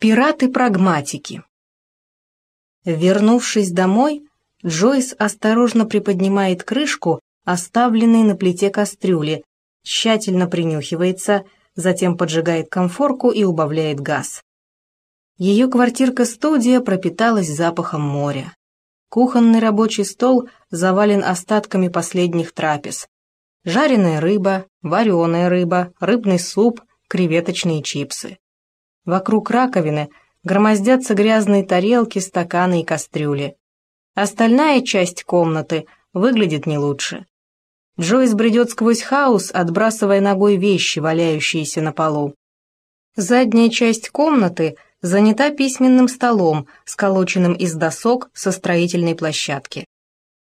Пираты-прагматики Вернувшись домой, Джойс осторожно приподнимает крышку, оставленной на плите кастрюли, тщательно принюхивается, затем поджигает конфорку и убавляет газ. Ее квартирка-студия пропиталась запахом моря. Кухонный рабочий стол завален остатками последних трапез. Жареная рыба, вареная рыба, рыбный суп, креветочные чипсы. Вокруг раковины громоздятся грязные тарелки, стаканы и кастрюли. Остальная часть комнаты выглядит не лучше. Джойс бредет сквозь хаос, отбрасывая ногой вещи, валяющиеся на полу. Задняя часть комнаты занята письменным столом, сколоченным из досок со строительной площадки.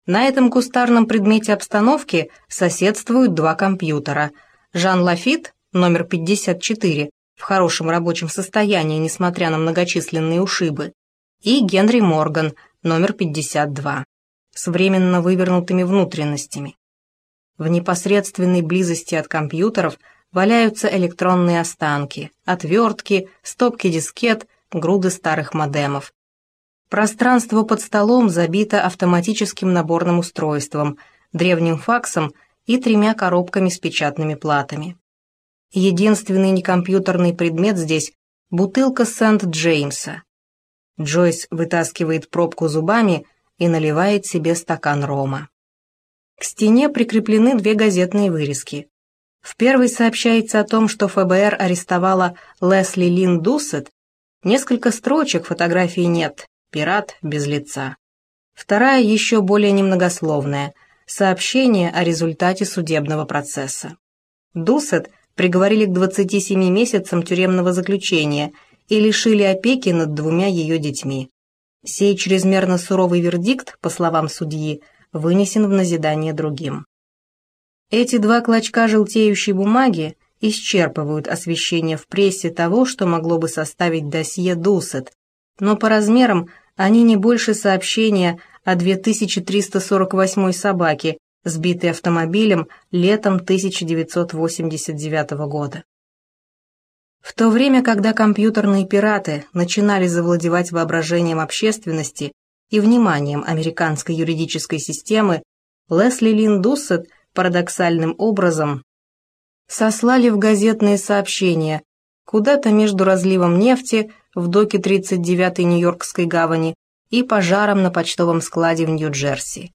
На этом кустарном предмете обстановки соседствуют два компьютера. Жан Лафит, номер 54, в хорошем рабочем состоянии, несмотря на многочисленные ушибы, и Генри Морган, номер 52, с временно вывернутыми внутренностями. В непосредственной близости от компьютеров валяются электронные останки, отвертки, стопки дискет, груды старых модемов. Пространство под столом забито автоматическим наборным устройством, древним факсом и тремя коробками с печатными платами. Единственный некомпьютерный предмет здесь – бутылка Сент-Джеймса. Джойс вытаскивает пробку зубами и наливает себе стакан рома. К стене прикреплены две газетные вырезки. В первой сообщается о том, что ФБР арестовала Лесли Лин Дуссет. Несколько строчек, фотографий нет, пират без лица. Вторая еще более немногословная – сообщение о результате судебного процесса. Дуссет – приговорили к 27 месяцам тюремного заключения и лишили опеки над двумя ее детьми. Сей чрезмерно суровый вердикт, по словам судьи, вынесен в назидание другим. Эти два клочка желтеющей бумаги исчерпывают освещение в прессе того, что могло бы составить досье Дусет, но по размерам они не больше сообщения о 2348 собаке, сбитый автомобилем летом 1989 года. В то время, когда компьютерные пираты начинали завладевать воображением общественности и вниманием американской юридической системы, Лесли Лин Дуссет парадоксальным образом сослали в газетные сообщения куда-то между разливом нефти в доке 39-й Нью-Йоркской гавани и пожаром на почтовом складе в Нью-Джерси.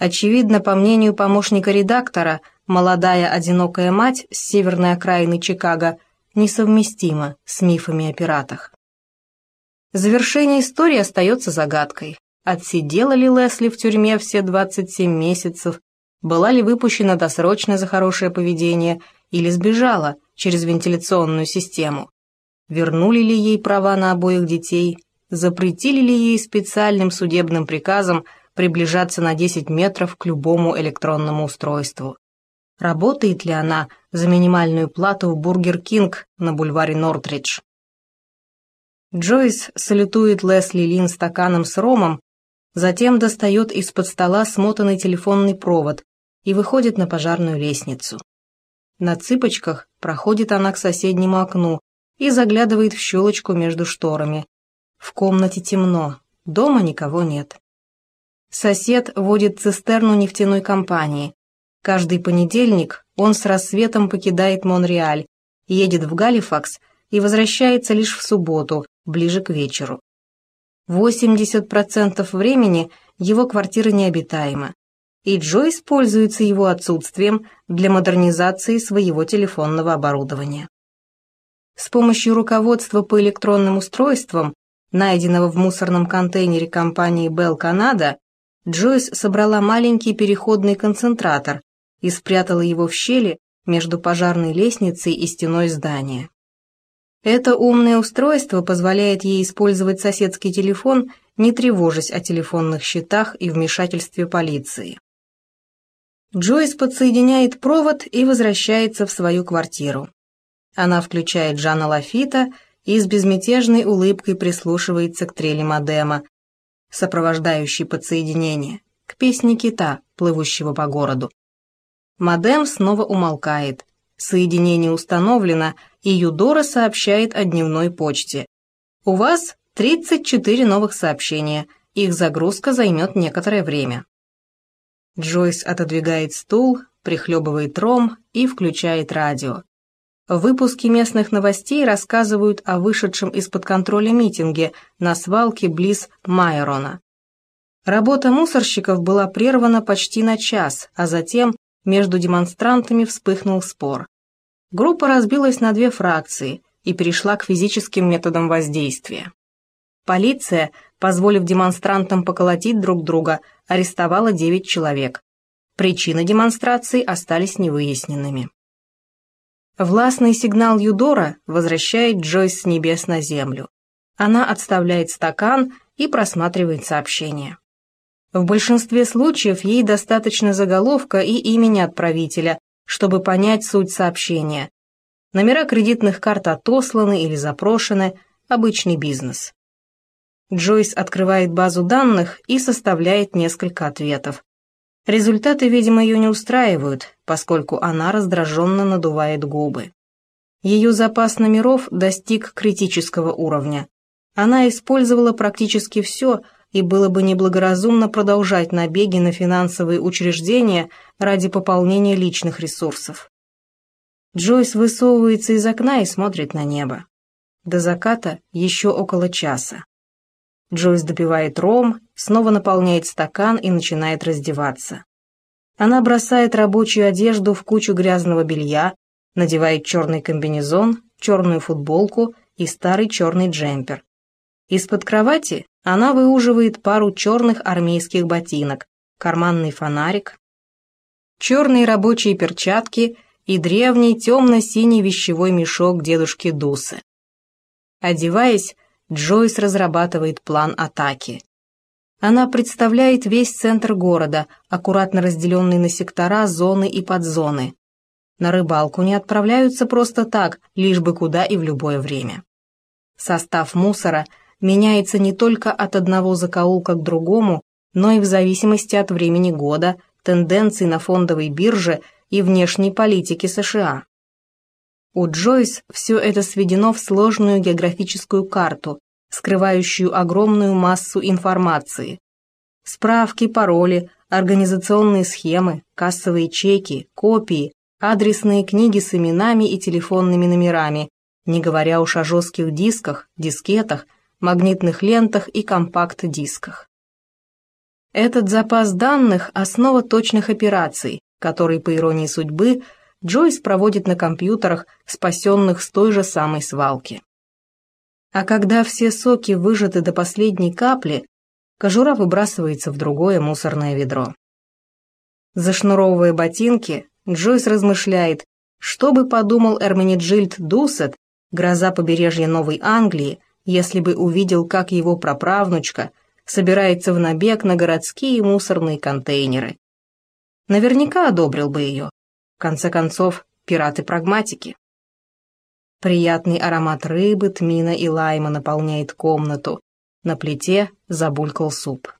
Очевидно, по мнению помощника редактора, молодая одинокая мать с северной окраины Чикаго несовместима с мифами о пиратах. Завершение истории остается загадкой. Отсидела ли Лесли в тюрьме все 27 месяцев, была ли выпущена досрочно за хорошее поведение или сбежала через вентиляционную систему, вернули ли ей права на обоих детей, запретили ли ей специальным судебным приказом приближаться на 10 метров к любому электронному устройству. Работает ли она за минимальную плату в Бургер Кинг на бульваре Нортридж? Джойс салютует Лесли Лин стаканом с ромом, затем достает из-под стола смотанный телефонный провод и выходит на пожарную лестницу. На цыпочках проходит она к соседнему окну и заглядывает в щелочку между шторами. В комнате темно, дома никого нет. Сосед водит цистерну нефтяной компании. Каждый понедельник он с рассветом покидает Монреаль, едет в Галифакс и возвращается лишь в субботу, ближе к вечеру. 80% времени его квартира необитаема, и Джо используется его отсутствием для модернизации своего телефонного оборудования. С помощью руководства по электронным устройствам, найденного в мусорном контейнере компании Bell Canada, Джойс собрала маленький переходный концентратор и спрятала его в щели между пожарной лестницей и стеной здания. Это умное устройство позволяет ей использовать соседский телефон, не тревожась о телефонных счетах и вмешательстве полиции. Джойс подсоединяет провод и возвращается в свою квартиру. Она включает Жана Лафита и с безмятежной улыбкой прислушивается к трели модема, сопровождающий подсоединение, к песне кита, плывущего по городу. Модем снова умолкает. Соединение установлено, и Юдора сообщает о дневной почте. У вас 34 новых сообщения. Их загрузка займет некоторое время. Джойс отодвигает стул, прихлебывает ром и включает радио. Выпуски местных новостей рассказывают о вышедшем из-под контроля митинге на свалке близ Майерона. Работа мусорщиков была прервана почти на час, а затем между демонстрантами вспыхнул спор. Группа разбилась на две фракции и перешла к физическим методам воздействия. Полиция, позволив демонстрантам поколотить друг друга, арестовала 9 человек. Причины демонстрации остались невыясненными. Властный сигнал Юдора возвращает Джойс с небес на землю. Она отставляет стакан и просматривает сообщение. В большинстве случаев ей достаточно заголовка и имени отправителя, чтобы понять суть сообщения. Номера кредитных карт отосланы или запрошены, обычный бизнес. Джойс открывает базу данных и составляет несколько ответов. Результаты, видимо, ее не устраивают, поскольку она раздраженно надувает губы. Ее запас номеров достиг критического уровня. Она использовала практически все, и было бы неблагоразумно продолжать набеги на финансовые учреждения ради пополнения личных ресурсов. Джойс высовывается из окна и смотрит на небо. До заката еще около часа. Джойс допивает ром, снова наполняет стакан и начинает раздеваться. Она бросает рабочую одежду в кучу грязного белья, надевает черный комбинезон, черную футболку и старый черный джемпер. Из-под кровати она выуживает пару черных армейских ботинок, карманный фонарик, черные рабочие перчатки и древний темно-синий вещевой мешок дедушки Дусы. Одеваясь, Джойс разрабатывает план атаки. Она представляет весь центр города, аккуратно разделенный на сектора, зоны и подзоны. На рыбалку не отправляются просто так, лишь бы куда и в любое время. Состав мусора меняется не только от одного закоулка к другому, но и в зависимости от времени года, тенденций на фондовой бирже и внешней политики США. У Джойс все это сведено в сложную географическую карту, скрывающую огромную массу информации. Справки, пароли, организационные схемы, кассовые чеки, копии, адресные книги с именами и телефонными номерами, не говоря уж о жестких дисках, дискетах, магнитных лентах и компакт-дисках. Этот запас данных – основа точных операций, который, по иронии судьбы, Джойс проводит на компьютерах, спасенных с той же самой свалки. А когда все соки выжаты до последней капли, кожура выбрасывается в другое мусорное ведро. Зашнуровывая ботинки, Джойс размышляет, что бы подумал Эрмениджильд Дусет, гроза побережья Новой Англии, если бы увидел, как его праправнучка собирается в набег на городские мусорные контейнеры. Наверняка одобрил бы ее конце концов, пираты-прагматики. Приятный аромат рыбы, тмина и лайма наполняет комнату. На плите забулькал суп.